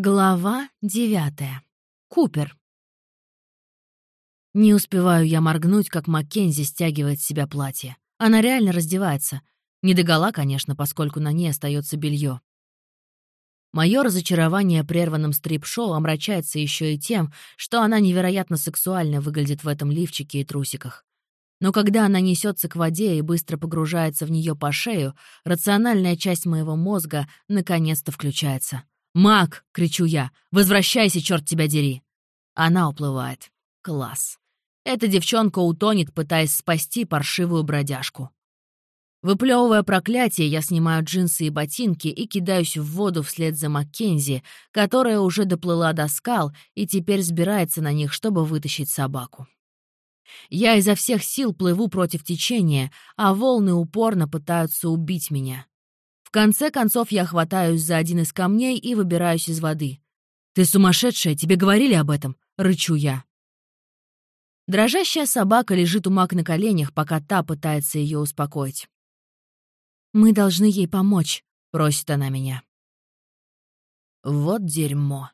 Глава девятая. Купер. Не успеваю я моргнуть, как Маккензи стягивает с себя платье. Она реально раздевается. Не догола, конечно, поскольку на ней остается белье. Мое разочарование прерванным стрип-шоу омрачается еще и тем, что она невероятно сексуально выглядит в этом лифчике и трусиках. Но когда она несется к воде и быстро погружается в нее по шею, рациональная часть моего мозга наконец-то включается. «Мак!» — кричу я. «Возвращайся, черт тебя дери!» Она уплывает. Класс. Эта девчонка утонет, пытаясь спасти паршивую бродяжку. Выплевывая проклятие, я снимаю джинсы и ботинки и кидаюсь в воду вслед за Маккензи, которая уже доплыла до скал и теперь сбирается на них, чтобы вытащить собаку. Я изо всех сил плыву против течения, а волны упорно пытаются убить меня. В конце концов я хватаюсь за один из камней и выбираюсь из воды. «Ты сумасшедшая, тебе говорили об этом?» — рычу я. Дрожащая собака лежит у Мак на коленях, пока та пытается ее успокоить. «Мы должны ей помочь», — просит она меня. Вот дерьмо.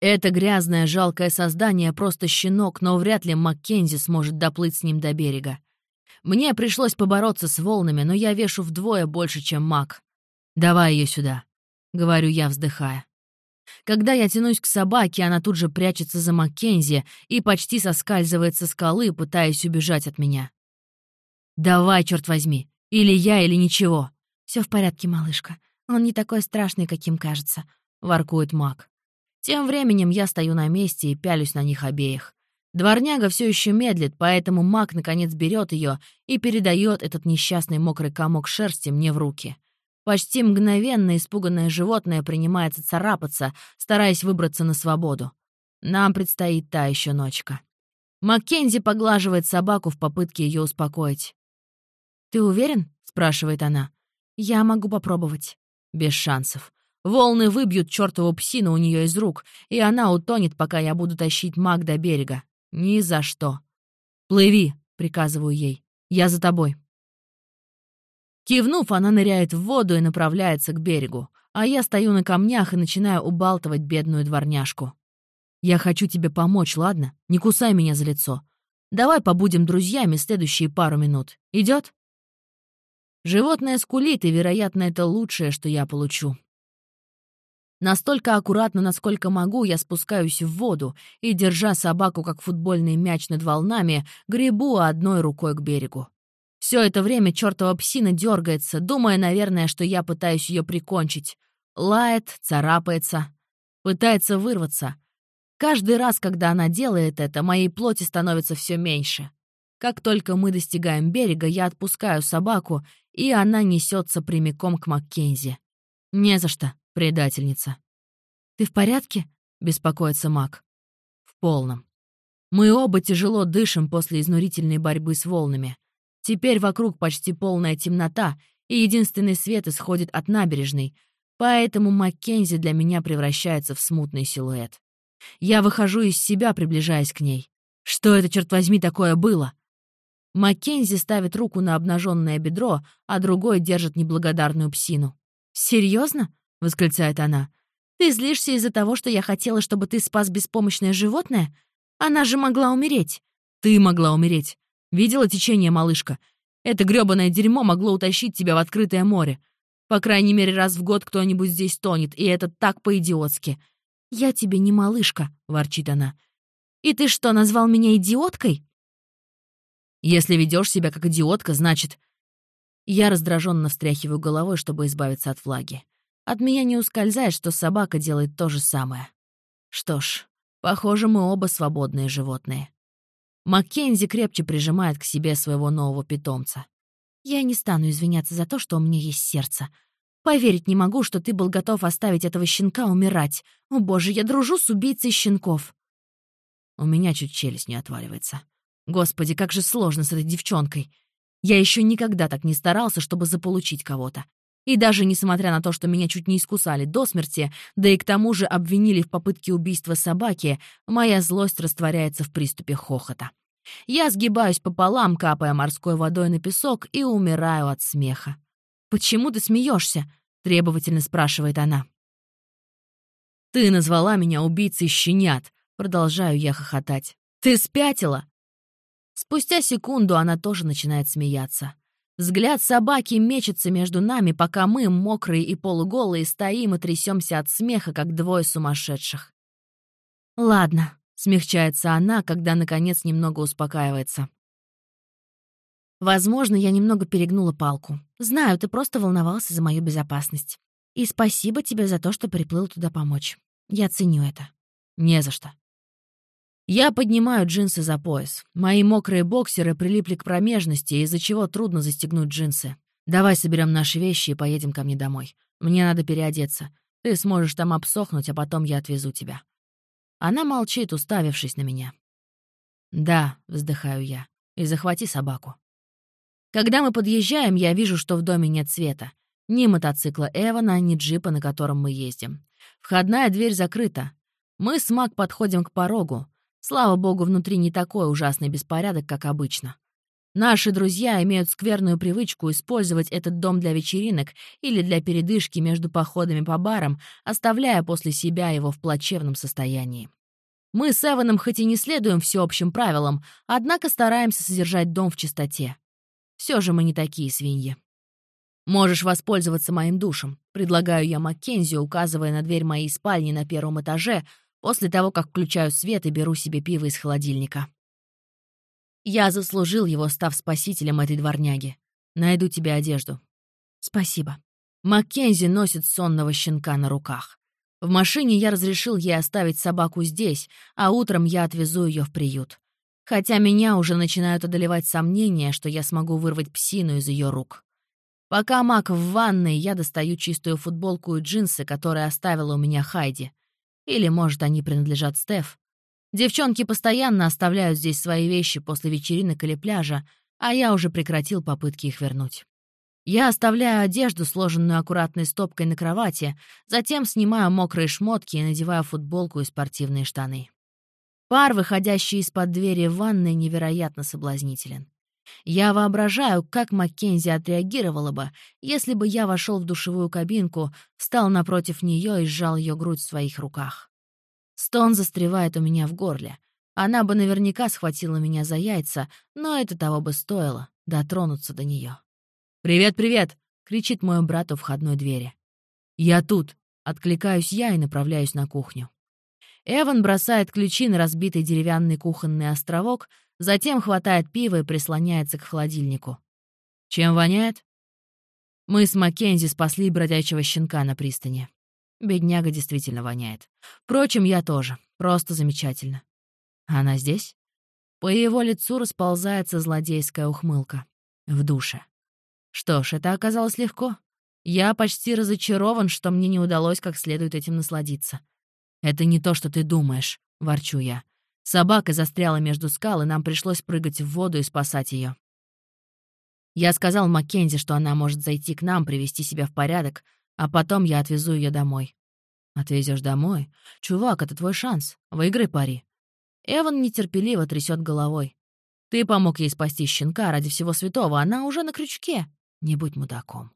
Это грязное, жалкое создание просто щенок, но вряд ли Маккензи сможет доплыть с ним до берега. Мне пришлось побороться с волнами, но я вешу вдвое больше, чем маг. «Давай ее сюда», — говорю я, вздыхая. Когда я тянусь к собаке, она тут же прячется за Маккензи и почти соскальзывает со скалы, пытаясь убежать от меня. «Давай, черт возьми! Или я, или ничего!» Все в порядке, малышка. Он не такой страшный, каким кажется», — воркует Мак. Тем временем я стою на месте и пялюсь на них обеих. Дворняга все еще медлит, поэтому маг наконец берет ее и передает этот несчастный мокрый комок шерсти мне в руки. Почти мгновенно испуганное животное принимается царапаться, стараясь выбраться на свободу. Нам предстоит та еще ночка. Маккензи поглаживает собаку в попытке ее успокоить. «Ты уверен?» — спрашивает она. «Я могу попробовать». Без шансов. Волны выбьют чертову псину у нее из рук, и она утонет, пока я буду тащить маг до берега. «Ни за что». «Плыви», — приказываю ей. «Я за тобой». Кивнув, она ныряет в воду и направляется к берегу, а я стою на камнях и начинаю убалтывать бедную дворняжку. «Я хочу тебе помочь, ладно? Не кусай меня за лицо. Давай побудем друзьями следующие пару минут. Идет? Животное скулит, и, вероятно, это лучшее, что я получу. Настолько аккуратно, насколько могу, я спускаюсь в воду и, держа собаку как футбольный мяч над волнами, гребу одной рукой к берегу. Все это время чертова псина дергается, думая, наверное, что я пытаюсь ее прикончить. Лает, царапается, пытается вырваться. Каждый раз, когда она делает это, моей плоти становится все меньше. Как только мы достигаем берега, я отпускаю собаку, и она несется прямиком к Маккензи. Не за что, предательница. «Ты в порядке?» — беспокоится Мак. «В полном. Мы оба тяжело дышим после изнурительной борьбы с волнами. Теперь вокруг почти полная темнота, и единственный свет исходит от набережной, поэтому Маккензи для меня превращается в смутный силуэт. Я выхожу из себя, приближаясь к ней. Что это, черт возьми, такое было? Маккензи ставит руку на обнаженное бедро, а другой держит неблагодарную псину. Серьезно? Восклицает она. «Ты злишься из-за того, что я хотела, чтобы ты спас беспомощное животное? Она же могла умереть!» «Ты могла умереть! Видела течение, малышка? Это грёбаное дерьмо могло утащить тебя в открытое море. По крайней мере, раз в год кто-нибудь здесь тонет, и это так по-идиотски. «Я тебе не малышка», — ворчит она. «И ты что, назвал меня идиоткой?» «Если ведешь себя как идиотка, значит...» Я раздраженно встряхиваю головой, чтобы избавиться от влаги. От меня не ускользает, что собака делает то же самое. Что ж, похоже, мы оба свободные животные. Маккензи крепче прижимает к себе своего нового питомца. «Я не стану извиняться за то, что у меня есть сердце. Поверить не могу, что ты был готов оставить этого щенка умирать. О боже, я дружу с убийцей щенков». У меня чуть челюсть не отваливается. Господи, как же сложно с этой девчонкой. Я еще никогда так не старался, чтобы заполучить кого-то. И даже несмотря на то, что меня чуть не искусали до смерти, да и к тому же обвинили в попытке убийства собаки, моя злость растворяется в приступе хохота. Я сгибаюсь пополам, капая морской водой на песок, и умираю от смеха. «Почему ты смеешься? требовательно спрашивает она. «Ты назвала меня убийцей щенят!» Продолжаю я хохотать. «Ты спятила?» Спустя секунду она тоже начинает смеяться. Взгляд собаки мечется между нами, пока мы, мокрые и полуголые, стоим и трясемся от смеха, как двое сумасшедших. «Ладно», — смягчается она, когда, наконец, немного успокаивается. «Возможно, я немного перегнула палку. Знаю, ты просто волновался за мою безопасность. И спасибо тебе за то, что приплыл туда помочь. Я ценю это». «Не за что». Я поднимаю джинсы за пояс. Мои мокрые боксеры прилипли к промежности, из-за чего трудно застегнуть джинсы. Давай соберем наши вещи и поедем ко мне домой. Мне надо переодеться. Ты сможешь там обсохнуть, а потом я отвезу тебя. Она молчит, уставившись на меня. «Да», — вздыхаю я, — «и захвати собаку». Когда мы подъезжаем, я вижу, что в доме нет света. Ни мотоцикла Эвана, ни джипа, на котором мы ездим. Входная дверь закрыта. Мы с Мак подходим к порогу. Слава богу, внутри не такой ужасный беспорядок, как обычно. Наши друзья имеют скверную привычку использовать этот дом для вечеринок или для передышки между походами по барам, оставляя после себя его в плачевном состоянии. Мы с Эваном хоть и не следуем всеобщим правилам, однако стараемся содержать дом в чистоте. Все же мы не такие свиньи. «Можешь воспользоваться моим душем», — предлагаю я Маккензи, указывая на дверь моей спальни на первом этаже, после того, как включаю свет и беру себе пиво из холодильника. Я заслужил его, став спасителем этой дворняги. Найду тебе одежду. Спасибо. Маккензи носит сонного щенка на руках. В машине я разрешил ей оставить собаку здесь, а утром я отвезу ее в приют. Хотя меня уже начинают одолевать сомнения, что я смогу вырвать псину из ее рук. Пока Мак в ванной, я достаю чистую футболку и джинсы, которые оставила у меня Хайди. Или, может, они принадлежат Стеф. Девчонки постоянно оставляют здесь свои вещи после вечеринок или пляжа, а я уже прекратил попытки их вернуть. Я оставляю одежду, сложенную аккуратной стопкой на кровати, затем снимаю мокрые шмотки и надеваю футболку и спортивные штаны. Пар, выходящий из-под двери в ванной, невероятно соблазнителен. Я воображаю, как Маккензи отреагировала бы, если бы я вошел в душевую кабинку, встал напротив нее и сжал ее грудь в своих руках. Стон застревает у меня в горле. Она бы наверняка схватила меня за яйца, но это того бы стоило — дотронуться до нее. «Привет, привет!» — кричит мой брат у входной двери. «Я тут!» — откликаюсь я и направляюсь на кухню. Эван бросает ключи на разбитый деревянный кухонный островок, затем хватает пиво и прислоняется к холодильнику. «Чем воняет?» Мы с Маккензи спасли бродячего щенка на пристани. Бедняга действительно воняет. Впрочем, я тоже. Просто замечательно. Она здесь? По его лицу расползается злодейская ухмылка. В душе. Что ж, это оказалось легко. Я почти разочарован, что мне не удалось как следует этим насладиться. «Это не то, что ты думаешь», — ворчу я. Собака застряла между скал, и нам пришлось прыгать в воду и спасать ее. Я сказал Маккензи, что она может зайти к нам, привести себя в порядок, а потом я отвезу ее домой. Отвезешь домой? Чувак, это твой шанс. Выиграй пари. Эван нетерпеливо трясет головой. Ты помог ей спасти щенка ради всего святого, она уже на крючке. Не будь мудаком.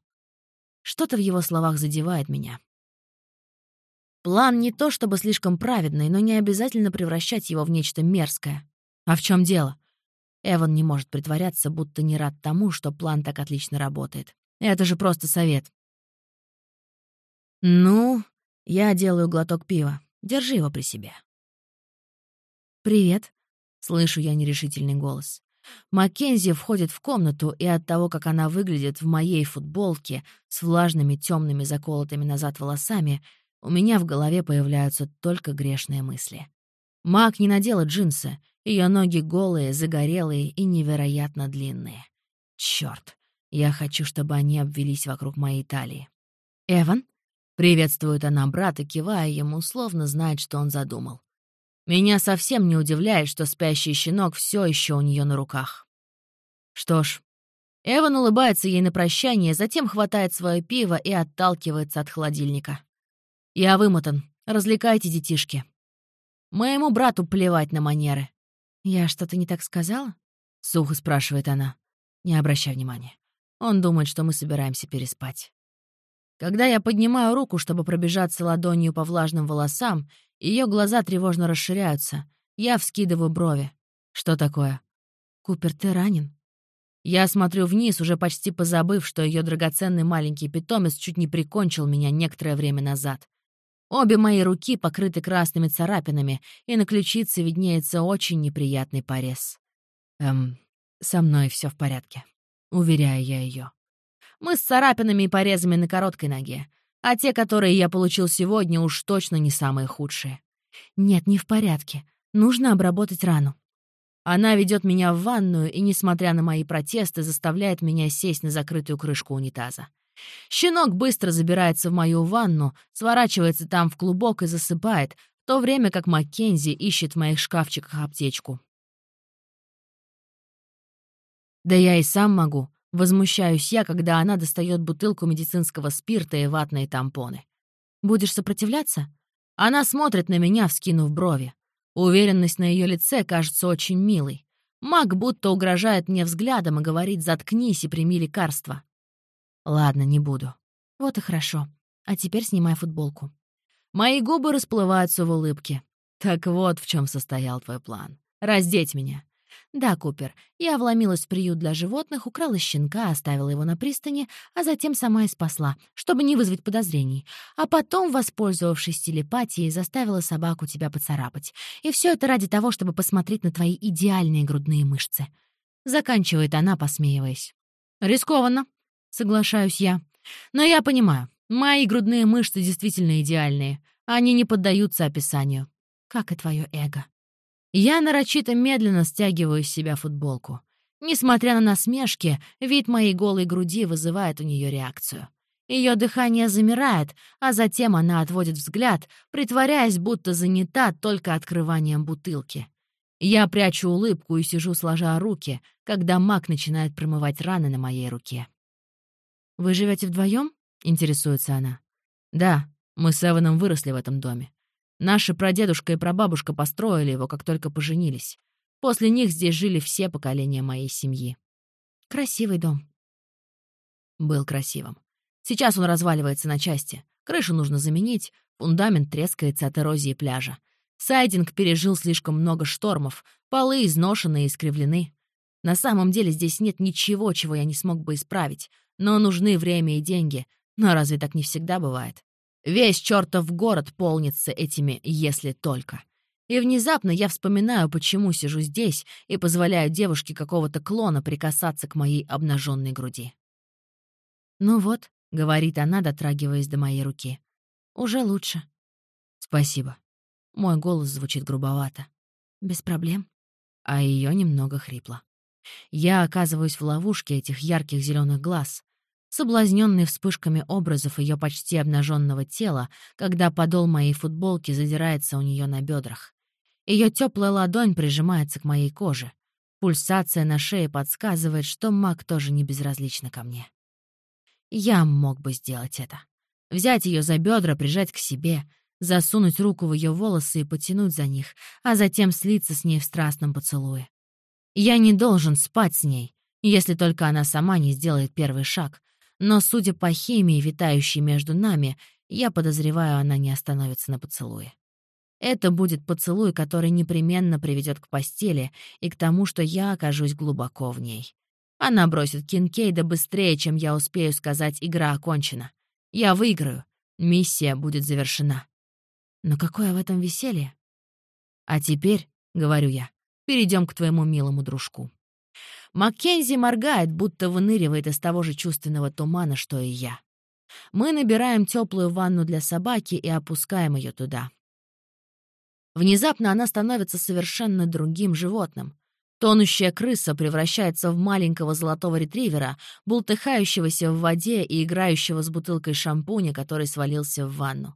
Что-то в его словах задевает меня. План не то чтобы слишком праведный, но не обязательно превращать его в нечто мерзкое. А в чем дело? Эван не может притворяться, будто не рад тому, что план так отлично работает. Это же просто совет. «Ну...» — я делаю глоток пива. Держи его при себе. «Привет», — слышу я нерешительный голос. Маккензи входит в комнату, и от того, как она выглядит в моей футболке с влажными темными заколотыми назад волосами, у меня в голове появляются только грешные мысли. Мак не надела джинсы, ее ноги голые, загорелые и невероятно длинные. Черт, я хочу, чтобы они обвелись вокруг моей талии. «Эван?» Приветствует она брата, кивая ему, словно знает, что он задумал. Меня совсем не удивляет, что спящий щенок все еще у нее на руках. Что ж, Эван улыбается ей на прощание, затем хватает свое пиво и отталкивается от холодильника. «Я вымотан. Развлекайте, детишки». Моему брату плевать на манеры. «Я что-то не так сказала?» — сухо спрашивает она. Не обращай внимания. Он думает, что мы собираемся переспать. Когда я поднимаю руку, чтобы пробежаться ладонью по влажным волосам, ее глаза тревожно расширяются. Я вскидываю брови. Что такое? «Купер, ты ранен?» Я смотрю вниз, уже почти позабыв, что ее драгоценный маленький питомец чуть не прикончил меня некоторое время назад. Обе мои руки покрыты красными царапинами, и на ключице виднеется очень неприятный порез. Эм, со мной все в порядке. Уверяю я ее. Мы с царапинами и порезами на короткой ноге, а те, которые я получил сегодня, уж точно не самые худшие. Нет, не в порядке. Нужно обработать рану. Она ведет меня в ванную и, несмотря на мои протесты, заставляет меня сесть на закрытую крышку унитаза. Щенок быстро забирается в мою ванну, сворачивается там в клубок и засыпает, в то время как Маккензи ищет в моих шкафчиках аптечку. Да я и сам могу. Возмущаюсь я, когда она достает бутылку медицинского спирта и ватные тампоны. «Будешь сопротивляться?» Она смотрит на меня, вскинув брови. Уверенность на ее лице кажется очень милой. Маг будто угрожает мне взглядом и говорит «заткнись и прими лекарство». Ладно, не буду. Вот и хорошо. А теперь снимай футболку. Мои губы расплываются в улыбке. Так вот в чем состоял твой план. Раздеть меня. Да, Купер, я вломилась в приют для животных, украла щенка, оставила его на пристани, а затем сама и спасла, чтобы не вызвать подозрений. А потом, воспользовавшись телепатией, заставила собаку тебя поцарапать. И все это ради того, чтобы посмотреть на твои идеальные грудные мышцы. Заканчивает она, посмеиваясь. Рискованно, соглашаюсь я. Но я понимаю, мои грудные мышцы действительно идеальные. Они не поддаются описанию. Как и твое эго. Я нарочито медленно стягиваю с себя футболку. Несмотря на насмешки, вид моей голой груди вызывает у нее реакцию. Ее дыхание замирает, а затем она отводит взгляд, притворяясь, будто занята только открыванием бутылки. Я прячу улыбку и сижу сложа руки, когда маг начинает промывать раны на моей руке. «Вы живете вдвоем? интересуется она. «Да, мы с Эваном выросли в этом доме. Наши прадедушка и прабабушка построили его, как только поженились. После них здесь жили все поколения моей семьи. Красивый дом. Был красивым. Сейчас он разваливается на части. Крышу нужно заменить, фундамент трескается от эрозии пляжа. Сайдинг пережил слишком много штормов, полы изношены и искривлены. На самом деле здесь нет ничего, чего я не смог бы исправить, но нужны время и деньги. Но разве так не всегда бывает? Весь чертов город полнится этими «если только». И внезапно я вспоминаю, почему сижу здесь и позволяю девушке какого-то клона прикасаться к моей обнаженной груди. «Ну вот», — говорит она, дотрагиваясь до моей руки, — «уже лучше». «Спасибо». Мой голос звучит грубовато. «Без проблем». А ее немного хрипло. Я оказываюсь в ловушке этих ярких зеленых глаз, соблазненный вспышками образов ее почти обнаженного тела, когда подол моей футболки задирается у нее на бедрах. Ее теплая ладонь прижимается к моей коже. Пульсация на шее подсказывает, что маг тоже не безразлична ко мне. Я мог бы сделать это. Взять ее за бедра, прижать к себе, засунуть руку в ее волосы и потянуть за них, а затем слиться с ней в страстном поцелуе. Я не должен спать с ней, если только она сама не сделает первый шаг, но, судя по химии, витающей между нами, я подозреваю, она не остановится на поцелуе. Это будет поцелуй, который непременно приведет к постели и к тому, что я окажусь глубоко в ней. Она бросит Кинкейда быстрее, чем я успею сказать «игра окончена». Я выиграю. Миссия будет завершена. Но какое в этом веселье? А теперь, — говорю я, — перейдем к твоему милому дружку. Маккензи моргает, будто выныривает из того же чувственного тумана, что и я. Мы набираем теплую ванну для собаки и опускаем ее туда. Внезапно она становится совершенно другим животным. Тонущая крыса превращается в маленького золотого ретривера, бултыхающегося в воде и играющего с бутылкой шампуня, который свалился в ванну.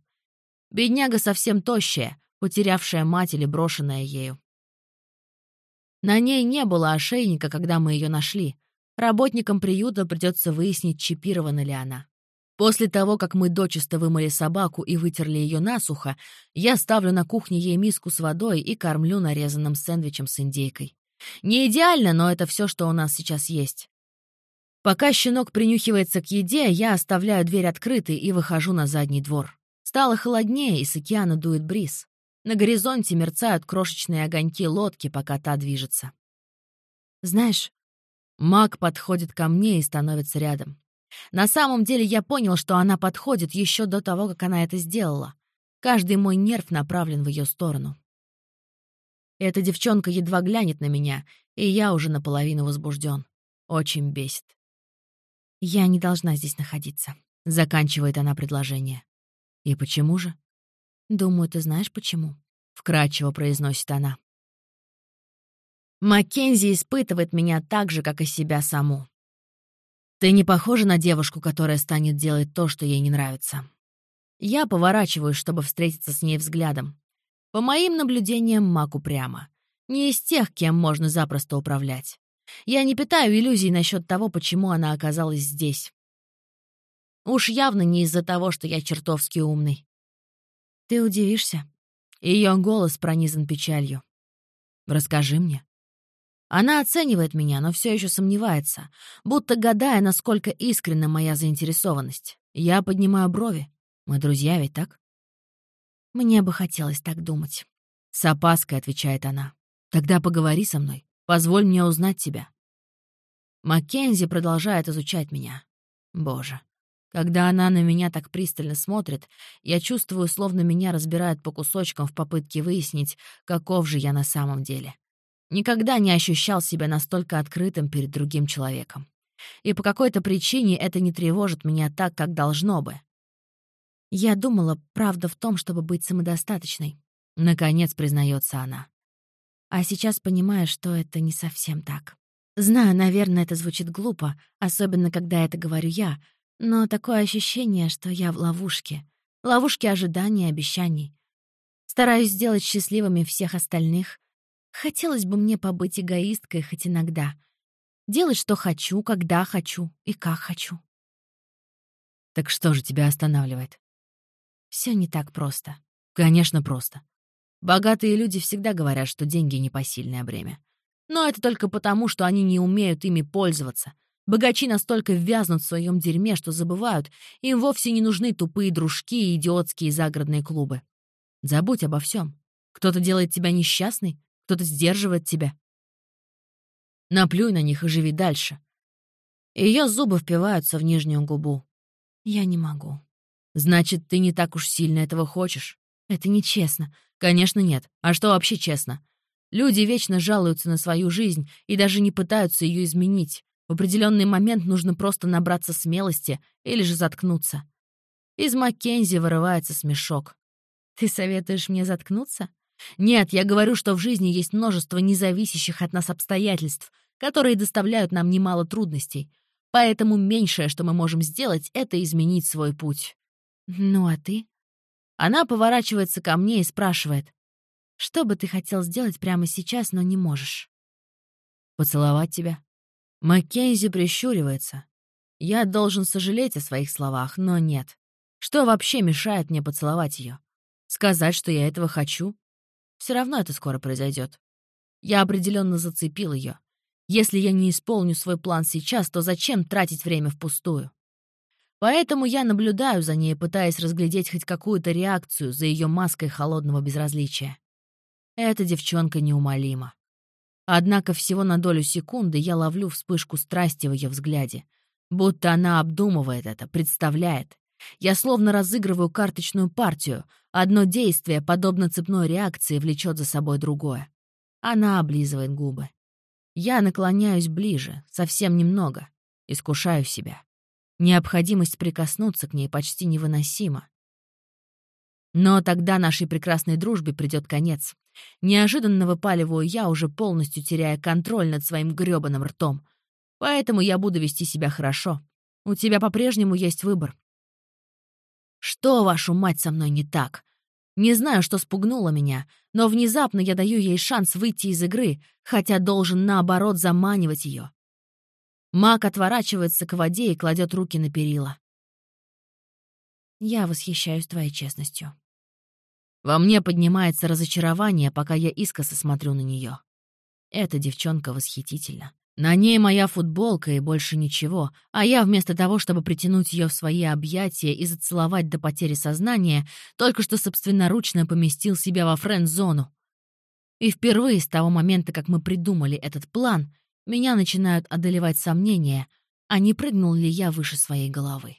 Бедняга совсем тощая, потерявшая мать или брошенная ею. На ней не было ошейника, когда мы ее нашли. Работникам приюта придется выяснить, чипирована ли она. После того, как мы дочисто вымыли собаку и вытерли ее насухо, я ставлю на кухне ей миску с водой и кормлю нарезанным сэндвичем с индейкой. Не идеально, но это все, что у нас сейчас есть. Пока щенок принюхивается к еде, я оставляю дверь открытой и выхожу на задний двор. Стало холоднее, и с океана дует бриз. На горизонте мерцают крошечные огоньки лодки, пока та движется. Знаешь, маг подходит ко мне и становится рядом. На самом деле я понял, что она подходит еще до того, как она это сделала. Каждый мой нерв направлен в ее сторону. Эта девчонка едва глянет на меня, и я уже наполовину возбужден. Очень бесит. «Я не должна здесь находиться», — заканчивает она предложение. «И почему же?» «Думаю, ты знаешь, почему», — вкратчиво произносит она. Маккензи испытывает меня так же, как и себя саму. Ты не похожа на девушку, которая станет делать то, что ей не нравится. Я поворачиваюсь, чтобы встретиться с ней взглядом. По моим наблюдениям, Мак упрямо. Не из тех, кем можно запросто управлять. Я не питаю иллюзий насчет того, почему она оказалась здесь. Уж явно не из-за того, что я чертовски умный. Ты удивишься. Ее голос пронизан печалью. Расскажи мне. Она оценивает меня, но все еще сомневается, будто гадая, насколько искренна моя заинтересованность. Я поднимаю брови. Мы друзья ведь, так? Мне бы хотелось так думать. С опаской отвечает она. Тогда поговори со мной. Позволь мне узнать тебя. Маккензи продолжает изучать меня. Боже. Когда она на меня так пристально смотрит, я чувствую, словно меня разбирают по кусочкам в попытке выяснить, каков же я на самом деле. Никогда не ощущал себя настолько открытым перед другим человеком. И по какой-то причине это не тревожит меня так, как должно бы. Я думала, правда в том, чтобы быть самодостаточной. Наконец признается она. А сейчас понимаю, что это не совсем так. Знаю, наверное, это звучит глупо, особенно когда это говорю я, но такое ощущение, что я в ловушке. Ловушке ожиданий и обещаний. Стараюсь сделать счастливыми всех остальных, Хотелось бы мне побыть эгоисткой хоть иногда. Делать, что хочу, когда хочу и как хочу. Так что же тебя останавливает? Все не так просто. Конечно, просто. Богатые люди всегда говорят, что деньги — непосильное бремя. Но это только потому, что они не умеют ими пользоваться. Богачи настолько ввязнут в своем дерьме, что забывают, им вовсе не нужны тупые дружки и идиотские загородные клубы. Забудь обо всем. Кто-то делает тебя несчастной, кто-то сдерживает тебя. Наплюй на них и живи дальше. Ее зубы впиваются в нижнюю губу. Я не могу. Значит, ты не так уж сильно этого хочешь. Это нечестно. Конечно, нет. А что вообще честно? Люди вечно жалуются на свою жизнь и даже не пытаются ее изменить. В определенный момент нужно просто набраться смелости или же заткнуться. Из Маккензи вырывается смешок. «Ты советуешь мне заткнуться?» Нет, я говорю, что в жизни есть множество независящих от нас обстоятельств, которые доставляют нам немало трудностей. Поэтому меньшее, что мы можем сделать, это изменить свой путь. Ну а ты? Она поворачивается ко мне и спрашивает. Что бы ты хотел сделать прямо сейчас, но не можешь? Поцеловать тебя. Маккензи прищуривается. Я должен сожалеть о своих словах, но нет. Что вообще мешает мне поцеловать ее? Сказать, что я этого хочу? Все равно это скоро произойдет. Я определенно зацепил ее. Если я не исполню свой план сейчас, то зачем тратить время впустую? Поэтому я наблюдаю за ней, пытаясь разглядеть хоть какую-то реакцию за ее маской холодного безразличия. Эта девчонка неумолима. Однако всего на долю секунды я ловлю вспышку страсти в ее взгляде. Будто она обдумывает это, представляет. Я словно разыгрываю карточную партию. Одно действие, подобно цепной реакции, влечет за собой другое. Она облизывает губы. Я наклоняюсь ближе, совсем немного. Искушаю себя. Необходимость прикоснуться к ней почти невыносима. Но тогда нашей прекрасной дружбе придет конец. Неожиданно выпаливаю я, уже полностью теряя контроль над своим грёбаным ртом. Поэтому я буду вести себя хорошо. У тебя по-прежнему есть выбор. Что, вашу мать, со мной не так? Не знаю, что спугнуло меня, но внезапно я даю ей шанс выйти из игры, хотя должен, наоборот, заманивать ее. Маг отворачивается к воде и кладет руки на перила. Я восхищаюсь твоей честностью. Во мне поднимается разочарование, пока я искоса смотрю на нее. Эта девчонка восхитительна. На ней моя футболка и больше ничего, а я вместо того, чтобы притянуть ее в свои объятия и зацеловать до потери сознания, только что собственноручно поместил себя во френд-зону. И впервые с того момента, как мы придумали этот план, меня начинают одолевать сомнения, а не прыгнул ли я выше своей головы.